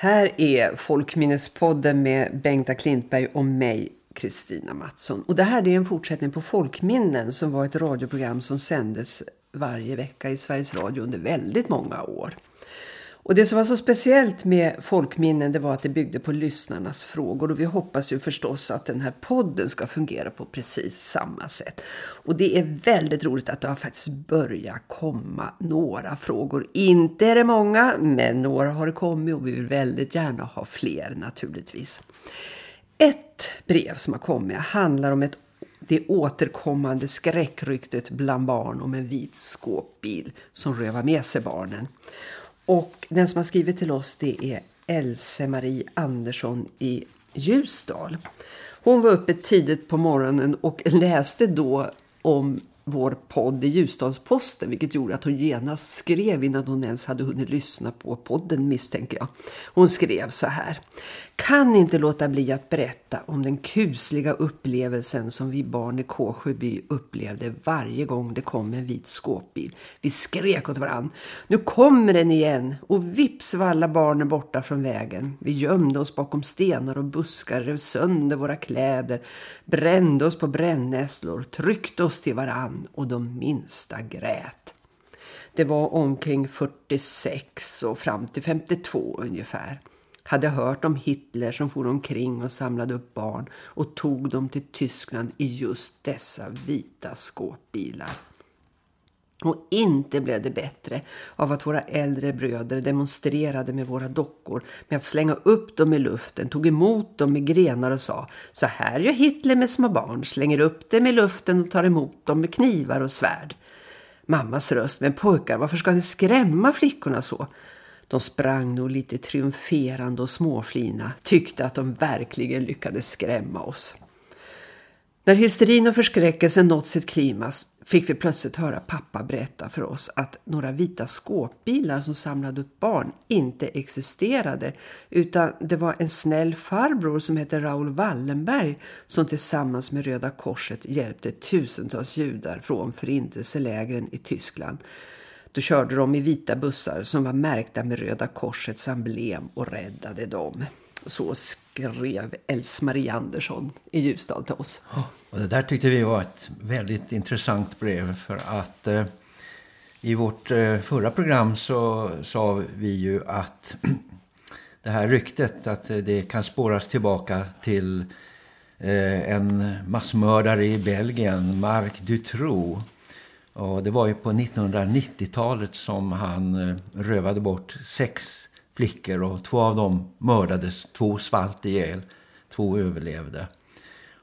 Här är Folkminnespodden med Bengta Klintberg och mig, Kristina Mattsson. Och det här är en fortsättning på Folkminnen som var ett radioprogram som sändes varje vecka i Sveriges Radio under väldigt många år. Och det som var så speciellt med Folkminnen det var att det byggde på lyssnarnas frågor och vi hoppas ju förstås att den här podden ska fungera på precis samma sätt. Och det är väldigt roligt att det har faktiskt börjat komma några frågor. Inte är det många men några har det kommit och vi vill väldigt gärna ha fler naturligtvis. Ett brev som har kommit handlar om ett det återkommande skräckryktet bland barn om en vit skåpbil som rövar med sig barnen. Och den som har skrivit till oss det är Else Marie Andersson i Ljusdal. Hon var uppe tidigt på morgonen och läste då om vår podd i Ljusdalsposten vilket gjorde att hon genast skrev innan hon ens hade hunnit lyssna på podden misstänker jag. Hon skrev så här. Kan inte låta bli att berätta om den kusliga upplevelsen som vi barn i Kåsjö by upplevde varje gång det kom en vit skåpbil. Vi skrek åt varann. Nu kommer den igen och vips var alla barnen borta från vägen. Vi gömde oss bakom stenar och buskar, rev sönder våra kläder, brände oss på brännässlor, tryckte oss till varann och de minsta grät. Det var omkring 46 och fram till 52 ungefär hade hört om Hitler som for omkring och samlade upp barn och tog dem till Tyskland i just dessa vita skåpbilar. Och inte blev det bättre av att våra äldre bröder demonstrerade med våra dockor med att slänga upp dem i luften, tog emot dem med grenar och sa Så här gör Hitler med små barn, slänger upp dem i luften och tar emot dem med knivar och svärd. Mammas röst, men pojkar, varför ska ni skrämma flickorna så? De sprang nog lite triumferande och småflina, tyckte att de verkligen lyckades skrämma oss. När hysterin och förskräckelsen nått sitt klimax fick vi plötsligt höra pappa berätta för oss att några vita skåpbilar som samlade upp barn inte existerade utan det var en snäll farbror som hette Raoul Wallenberg som tillsammans med Röda Korset hjälpte tusentals judar från förintelselägren i Tyskland då körde de i vita bussar som var märkta med Röda Korsets emblem och räddade dem. Så skrev Else-Marie Andersson i Ljusdal till oss. Och det där tyckte vi var ett väldigt intressant brev för att eh, i vårt eh, förra program så sa vi ju att det här ryktet att det kan spåras tillbaka till eh, en massmördare i Belgien, Marc Dutroux och det var ju på 1990-talet som han eh, rövade bort sex flickor och två av dem mördades, två svalt ihjäl, två överlevde.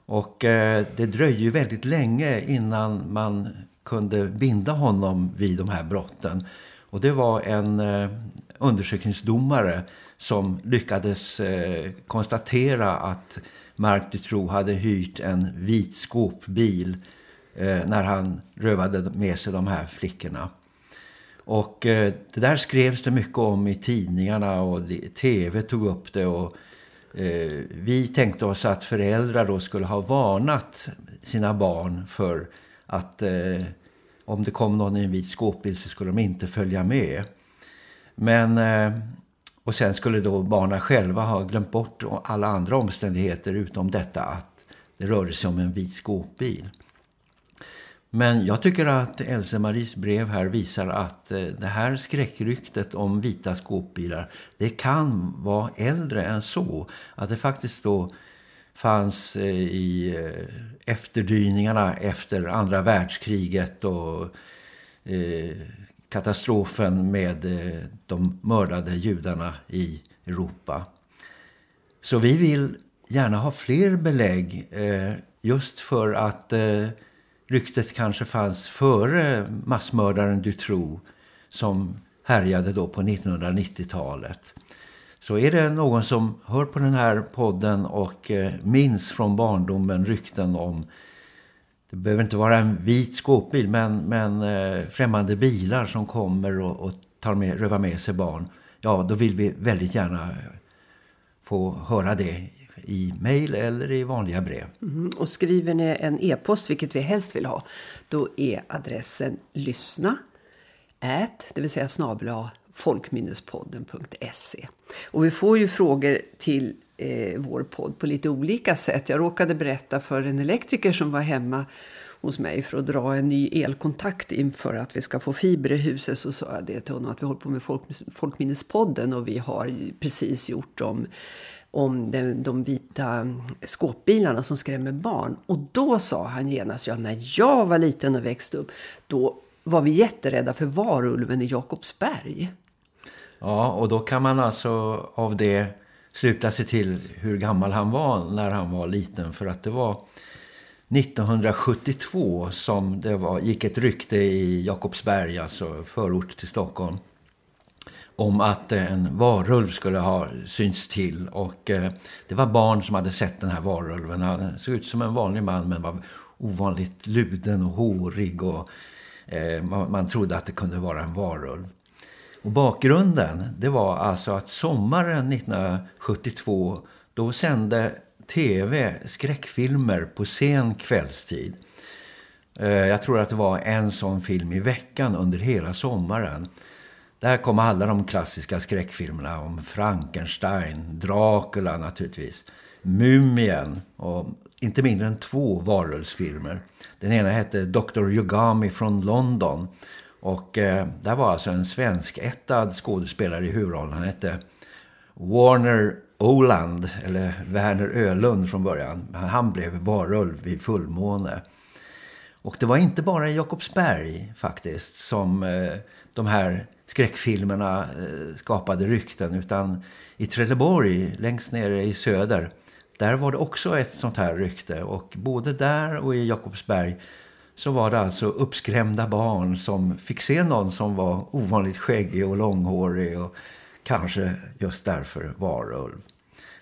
Och eh, det dröjde ju väldigt länge innan man kunde binda honom vid de här brotten. Och det var en eh, undersökningsdomare som lyckades konstatera att Mark Dutroux hade hyrt en vit skåpbil Eh, när han rövade med sig de här flickorna. Och eh, det där skrevs det mycket om i tidningarna och tv tog upp det och eh, vi tänkte oss att föräldrar då skulle ha varnat sina barn för att eh, om det kom någon i en vit skåpbil så skulle de inte följa med. Men eh, och sen skulle då barnen själva ha glömt bort alla andra omständigheter utom detta att det rörde sig om en vit skåpbil. Men jag tycker att Else Maries brev här visar att eh, det här skräckryktet om vita skåpbilar, det kan vara äldre än så. Att det faktiskt då fanns eh, i eh, efterdyningarna efter andra världskriget och katastrofen med de mördade judarna i Europa. Så vi vill gärna ha fler belägg just för att ryktet kanske fanns före massmördaren Dutroux som härjade då på 1990-talet. Så är det någon som hör på den här podden och eh, minns från barndomen rykten om det behöver inte vara en vit skåpbil men, men eh, främmande bilar som kommer och, och tar med, rövar med sig barn. Ja, då vill vi väldigt gärna få höra det i mejl eller i vanliga brev. Mm, och skriver ni en e-post, vilket vi helst vill ha, då är adressen lyssna ät, det vill säga snabla folkminnespodden.se. Och vi får ju frågor till eh, vår podd på lite olika sätt. Jag råkade berätta för en elektriker som var hemma hos mig för att dra en ny elkontakt inför att vi ska få fiber i huset så sa jag det till honom att vi håller på med folk, Folkminnespodden och vi har precis gjort om, om de, de vita skåpbilarna som skrämmer barn. Och då sa han genast, ja när jag var liten och växte upp då var vi jätterädda för varulven i Jakobsberg. Ja, och då kan man alltså av det sluta sig till hur gammal han var när han var liten. För att det var 1972 som det var, gick ett rykte i Jakobsberg, alltså förort till Stockholm om att eh, en varulv skulle ha synts till. Och eh, det var barn som hade sett den här varulven. Han såg ut som en vanlig man men var ovanligt luden och hårig. Och eh, man, trodde att det kunde vara en varulv. Och bakgrunden det var alltså att sommaren 1972 då sände tv skräckfilmer på sen kvällstid. Jag tror att det var en sån film i veckan under hela sommaren. Där kom alla de klassiska skräckfilmerna om Frankenstein, Dracula naturligtvis, Mumien och inte mindre än två varulvsfilmer. Den ena hette Dr. Yogami från London och eh, där var alltså en svensk ettad skådespelare i huvudrollen. Han hette Warner Oland, eller Werner Ölund från början. Han blev varulv vid fullmåne. Och det var inte bara i Jakobsberg faktiskt som eh, de här skräckfilmerna eh, skapade rykten utan i Trelleborg längst nere i söder där var det också ett sånt här rykte och både där och i Jakobsberg så var det alltså uppskrämda barn som fick se någon som var ovanligt skäggig och långhårig och kanske just därför varulv.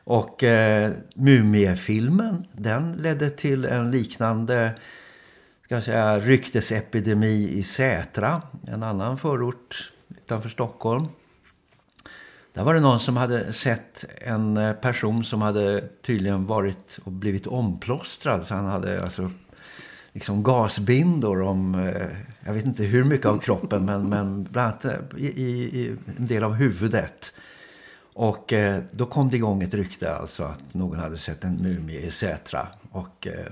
Och eh, Mumiefilmen den ledde till en liknande ska jag säga, ryktesepidemi i Sätra, en annan förort utanför Stockholm. Där var det någon som hade sett en eh, person som hade tydligen varit och blivit omplåstrad. Så han hade alltså liksom gasbindor om, eh, jag vet inte hur mycket av kroppen, men, men bland annat eh, i, i, en del av huvudet. Och eh, då kom det igång ett rykte alltså att någon hade sett en mumie i Sätra. Och eh,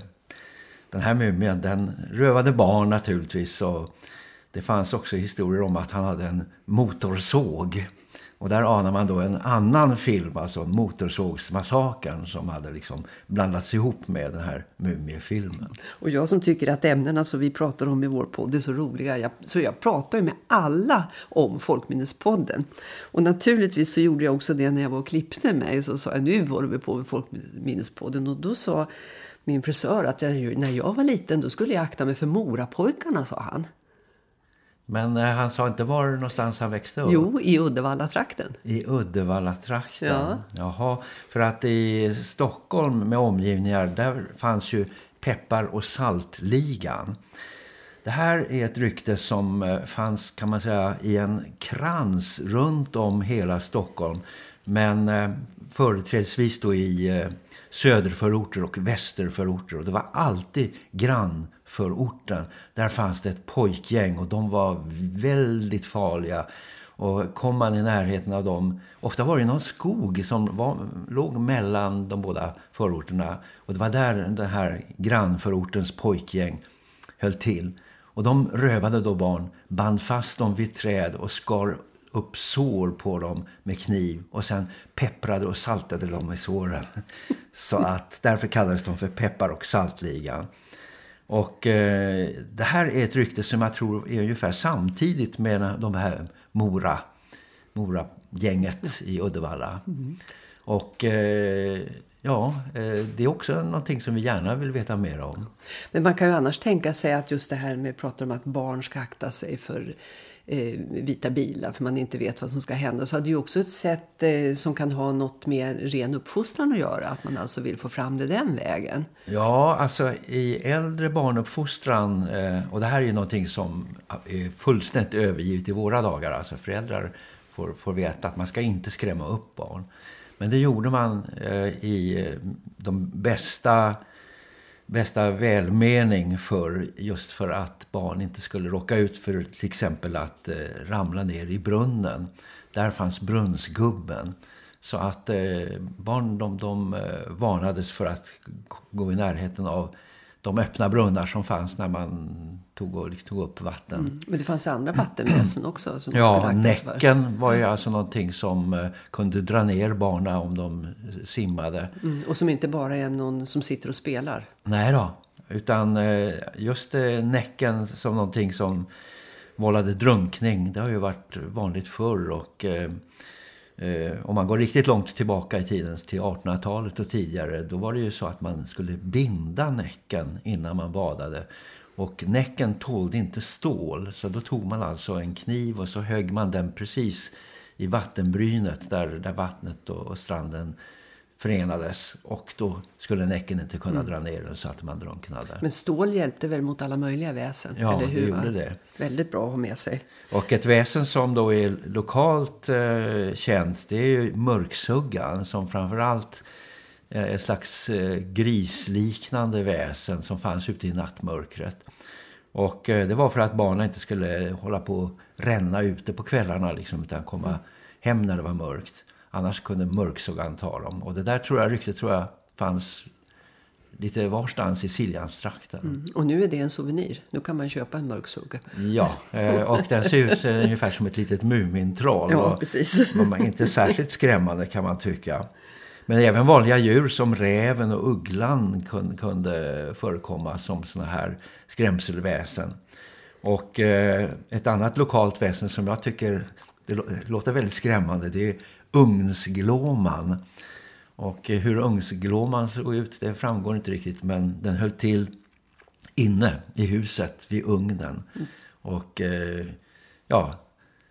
den här mumien den rövade barn naturligtvis och det fanns också historier om att han hade en motorsåg. Och där anar man då en annan film, alltså Motorsågsmassakern som hade liksom blandats ihop med den här mumiefilmen. Och jag som tycker att ämnena som vi pratar om i vår podd är så roliga, jag, så jag pratar ju med alla om Folkminnespodden. Och naturligtvis så gjorde jag också det när jag var och klippte mig. Så sa jag, nu håller vi på med Folkminnespodden. Och då sa min frisör att jag, när jag var liten då skulle jag akta mig för morapojkarna, sa han. Men eh, han sa inte var någonstans han växte upp? Jo, i Uddevalla-trakten. I Uddevalla-trakten? Ja. Jaha, för att i Stockholm med omgivningar, där fanns ju peppar- och saltligan. Det här är ett rykte som eh, fanns kan man säga i en krans runt om hela Stockholm. Men eh, företrädesvis då i eh, söderförorter och västerförorter. Och det var alltid grannförorten. Där fanns det ett pojkgäng och de var väldigt farliga. Och kom man i närheten av dem, ofta var det någon skog som var, låg mellan de båda förorterna. Och det var där den här grannförortens pojkgäng höll till. Och de rövade då barn, band fast dem vid träd och skar upp sår på dem med kniv och sen pepprade och saltade dem i såren. Så att därför kallades de för peppar- och saltligan. Och eh, det här är ett rykte som jag tror är ungefär samtidigt med de här Mora, Mora-gänget i Uddevalla. Mm. Och eh, ja, eh, det är också någonting som vi gärna vill veta mer om. Men man kan ju annars tänka sig att just det här med att prata om att barn ska akta sig för eh, vita bilar för man inte vet vad som ska hända. Så det är ju också ett sätt eh, som kan ha något med ren uppfostran att göra. Att man alltså vill få fram det den vägen. Ja, alltså i äldre barnuppfostran, eh, och det här är ju någonting som är fullständigt övergivet i våra dagar. Alltså föräldrar får, får veta att man ska inte skrämma upp barn. Men det gjorde man eh, i eh, de bästa bästa välmening för just för att barn inte skulle råka ut för till exempel att eh, ramla ner i brunnen. där fanns brunnsgubben. Så att eh, barn de, de eh, varnades för att gå i närheten av de öppna brunnar som fanns när man tog, och, tog upp vatten. Mm. Men det fanns andra vattenväsen också? Som ja, näcken för. var ju alltså någonting som uh, kunde dra ner barna om de simmade. Mm. Och som inte bara är någon som sitter och spelar? Nej då, utan uh, just uh, näcken som någonting som vållade drunkning. Det har ju varit vanligt förr och Eh, om man går riktigt långt tillbaka i tiden till 1800-talet och tidigare då var det ju så att man skulle binda näcken innan man badade. Och näcken tålde inte stål så då tog man alltså en kniv och så högg man den precis i vattenbrynet där, där vattnet och, och stranden förenades och då skulle näcken inte kunna mm. dra ner den så att man drunknade. Men stål hjälpte väl mot alla möjliga väsen? Ja, eller hur, det gjorde det. Väldigt bra att ha med sig. Och ett väsen som då är lokalt eh, känt det är ju mörksuggan som framförallt ett slags eh, grisliknande väsen som fanns ute i nattmörkret. Och eh, det var för att barnen inte skulle hålla på och ränna ute på kvällarna liksom, utan komma mm. hem när det var mörkt. Annars kunde mörksuggan ta dem. Och det där tror jag, ryktet tror jag fanns lite varstans i Siljanstrakten. Mm. Och nu är det en souvenir. Nu kan man köpa en mörksugga. Ja, eh, och den ser ut ungefär som ett litet mumintroll. Ja, precis. Och inte särskilt skrämmande kan man tycka. Men även vanliga djur som räven och ugglan kunde förekomma som såna här skrämselväsen. Och eh, ett annat lokalt väsen som jag tycker det låter väldigt skrämmande det är ugnsglåman. Och eh, hur ugnsglåman såg ut det framgår inte riktigt men den höll till inne i huset vid ugnen. Mm. Och eh, ja,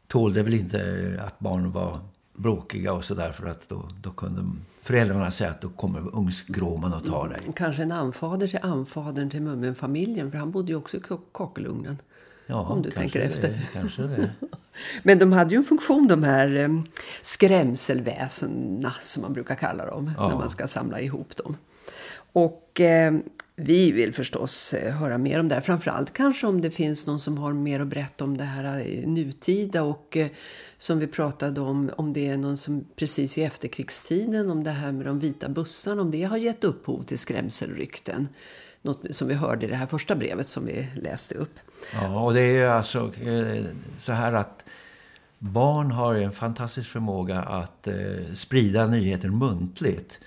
tålde väl inte att barn var bråkiga och sådär för att då, då kunde föräldrarna säga att då kommer ugnsgråman och tar dig. Kanske en anfader till anfadern till mummenfamiljen för han bodde ju också i kakelugnen. Ja, om du tänker det, efter. Kanske det. Men de hade ju en funktion, de här skrämselväsena som man brukar kalla dem, ja. när man ska samla ihop dem. Och eh, vi vill förstås eh, höra mer om det här. Framförallt kanske om det finns någon som har mer att berätta om det här eh, nutida och eh, som vi pratade om, om det är någon som precis i efterkrigstiden, om det här med de vita bussarna, om det har gett upphov till skrämselrykten. Något som vi hörde i det här första brevet som vi läste upp. Ja, och det är ju alltså så här att barn har en fantastisk förmåga att sprida nyheter muntligt.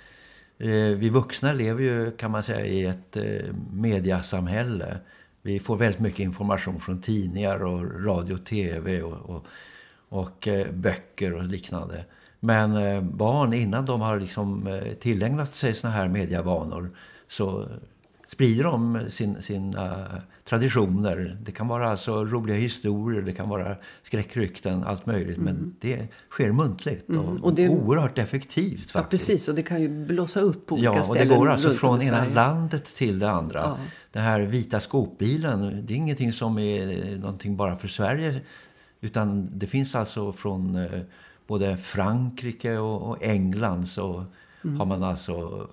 Eh, vi vuxna lever ju kan man säga i ett eh, mediasamhälle. Vi får väldigt mycket information från tidningar och radio och tv och, och, och eh, böcker och liknande. Men barn innan de har liksom tillägnat sig såna här medievanor så sprider de sin, sina traditioner. Det kan vara alltså roliga historier, det kan vara skräckrykten, allt möjligt. Mm. Men det sker muntligt och, mm. och det, oerhört effektivt faktiskt. Ja, precis. Och det kan ju blåsa upp på olika ja, ställen. Ja, och det går alltså från ena landet till det andra. Ja. Den här vita skopbilen, det är ingenting som är någonting bara för Sverige. Utan det finns alltså från eh, både Frankrike och, och England så mm. har man alltså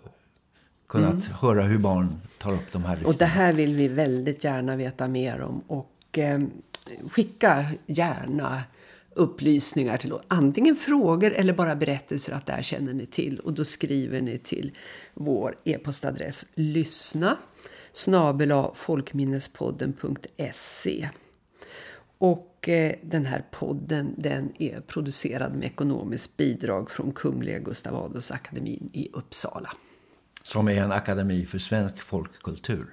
kunnat mm. höra hur barn tar upp de här ryktena. Och det här vill vi väldigt gärna veta mer om. Och eh, skicka gärna upplysningar till oss. Antingen frågor eller bara berättelser att det här känner ni till. Och då skriver ni till vår e-postadress lyssna snabela folkminnespodden.se och eh, den här podden den är producerad med ekonomiskt bidrag från Kungliga Gustav Adolfs akademin i Uppsala som är en akademi för svensk folkkultur.